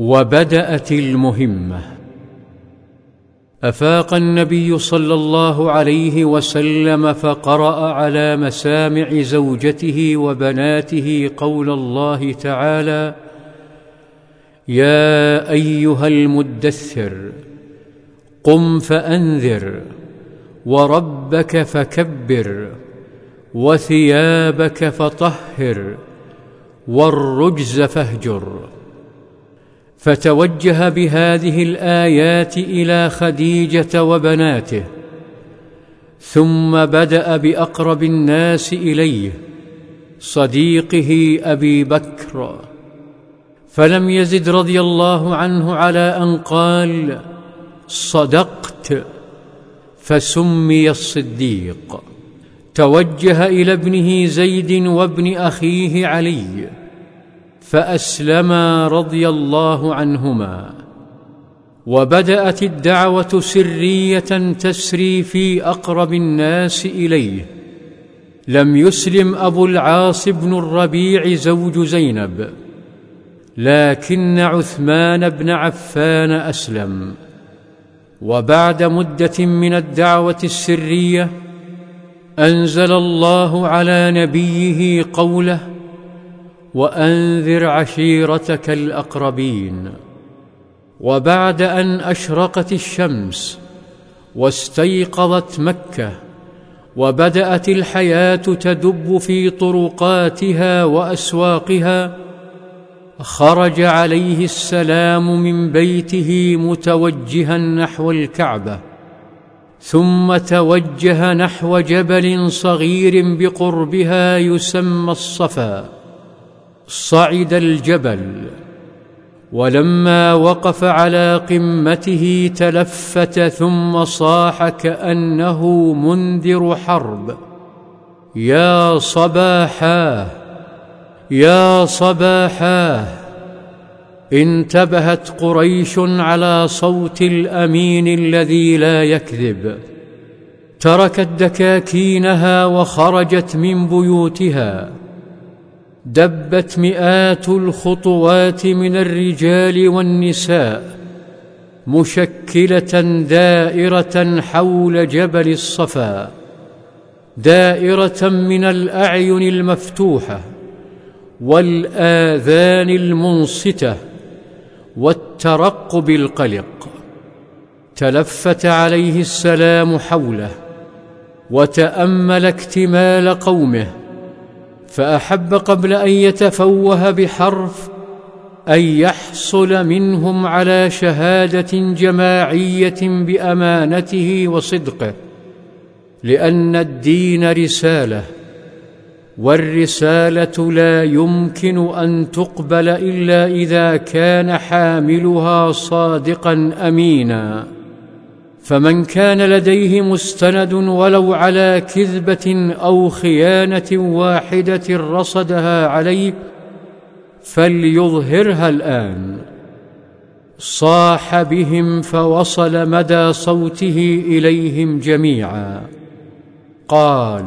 وبدأت المهمة. أفاق النبي صلى الله عليه وسلم فقرأ على مسامع زوجته وبناته قول الله تعالى يا أيها المدثر قم فأنذر وربك فكبر وثيابك فطهر والرجز فاهجر. فتوجه بهذه الآيات إلى خديجة وبناته ثم بدأ بأقرب الناس إليه صديقه أبي بكر. فلم يزد رضي الله عنه على أن قال صدقت فسمي الصديق. توجه إلى ابنه زيد وابن أخيه علي. فأسلما رضي الله عنهما وبدأت الدعوة سرية تسري في أقرب الناس إليه. لم يسلم أبو العاص بن الربيع زوج زينب لكن عثمان بن عفان أسلم. وبعد مدة من الدعوة السرية أنزل الله على نبيه قوله وأنذر عشيرتك الأقربين. وبعد أن أشرقت الشمس واستيقظت مكة وبدأت الحياة تدب في طرقاتها وأسواقها خرج عليه السلام من بيته متوجها نحو الكعبة ثم توجه نحو جبل صغير بقربها يسمى الصفا. صعد الجبل ولما وقف على قمته تلفت ثم صاح كأنه منذر حرب. يا صباحاه يا صباحاه انتبهت قريش على صوت الأمين الذي لا يكذب. تركت دكاكينها وخرجت من بيوتها. دبت مئات الخطوات من الرجال والنساء مشكلة دائرة حول جبل الصفا دائرة من الأعين المفتوحة والآذان المنصتة والترقب القلق. تلفت عليه السلام حوله وتأمل اكتمال قومه فأحب قبل أن يتفوه بحرف أن يحصل منهم على شهادة جماعية بأمانته وصدقه لأن الدين رسالة والرسالة لا يمكن أن تقبل إلا إذا كان حاملها صادقا امينا. فمن كان لديه مستند ولو على كذبة أو خيانة واحدة رصدها عليه فليظهرها الآن. صاح بهم فوصل مدى صوته إليهم جميعا. قال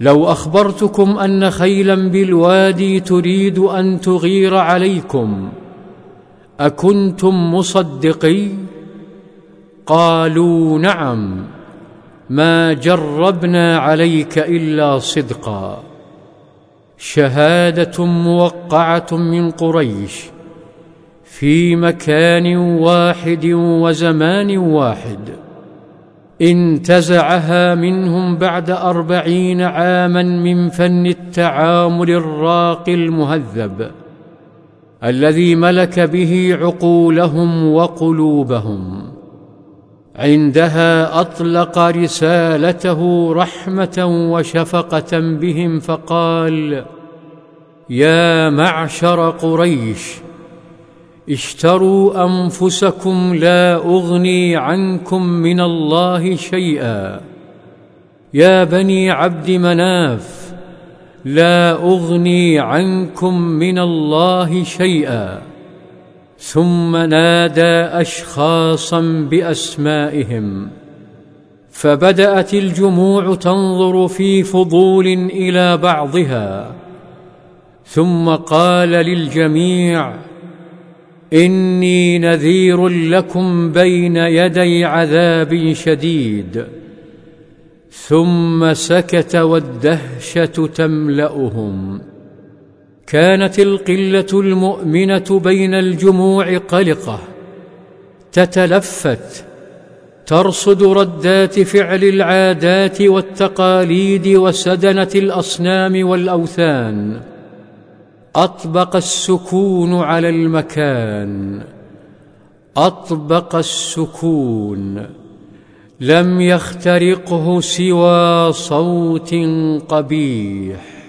لو أخبرتكم أن خيلا بالوادي تريد أن تغير عليكم أكنتم مصدقي؟ قالوا نعم ما جربنا عليك إلا صدقا. شهادة موقعة من قريش في مكان واحد وزمان واحد. انتزعها منهم بعد أربعين عاما من فن التعامل الراقي المهذب الذي ملك به عقولهم وقلوبهم. عندها أطلق رسالته رحمة وشفقة بهم فقال يا معشر قريش اشتروا أنفسكم لا أغني عنكم من الله شيئا. يا بني عبد مناف لا أغني عنكم من الله شيئا. ثم نادى أشخاصا بأسمائهم فبدأت الجموع تنظر في فضول إلى بعضها ثم قال للجميع إني نذير لكم بين يدي عذاب شديد ثم سكت والدهشة تملأهم. كانت القلة المؤمنة بين الجموع قلقة تتلفت ترصد ردات فعل العادات والتقاليد وسدنة الأصنام والأوثان أطبق السكون على المكان أطبق السكون لم يخترقه سوى صوت قبيح.